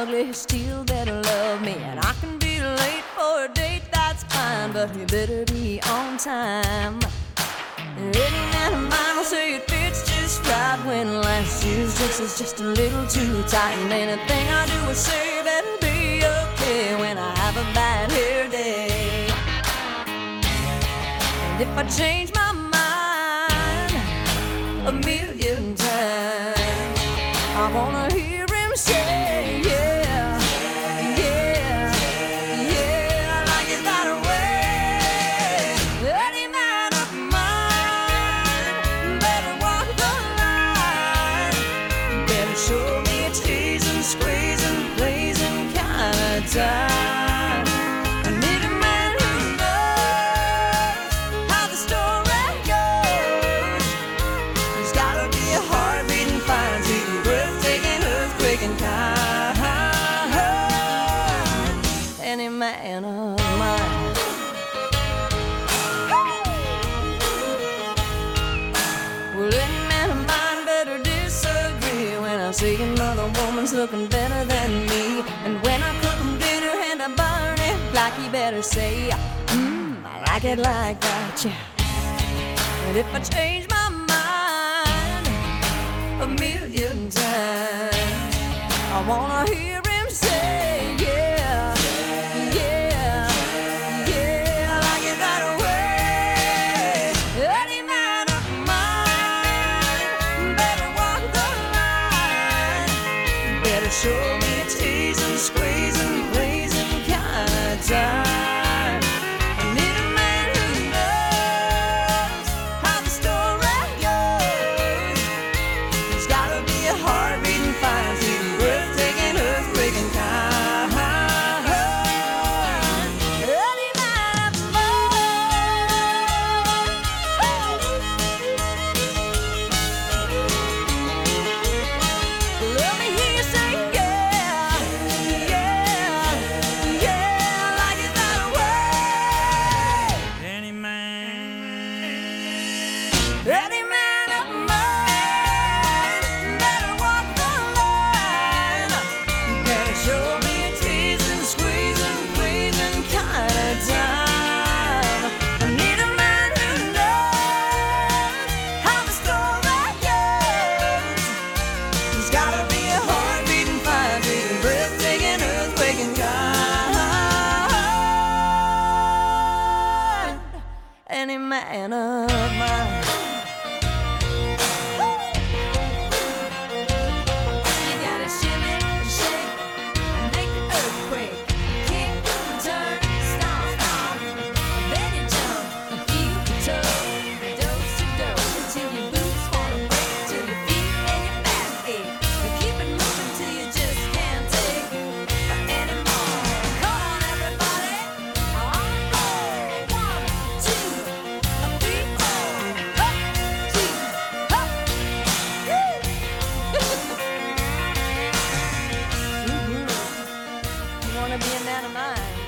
ugly, still better love me. And I can be late for a date, that's fine, but you better be on time. And any man of mine will say it fits just right when last year's dress is just a little too tight. And anything I do or say better be okay when I have a bad hair day. And if I change my mind a million times, I wanna hear. Man of mine. Well, any man of mine better disagree when I say another woman's looking better than me. And when I cook him dinner and I burn it, like he better say, Mmm, I like it like that, yeah. And if I change my mind a million times, I wanna hear him show me a and squeezing, Any man of mine. want to be a man of mine.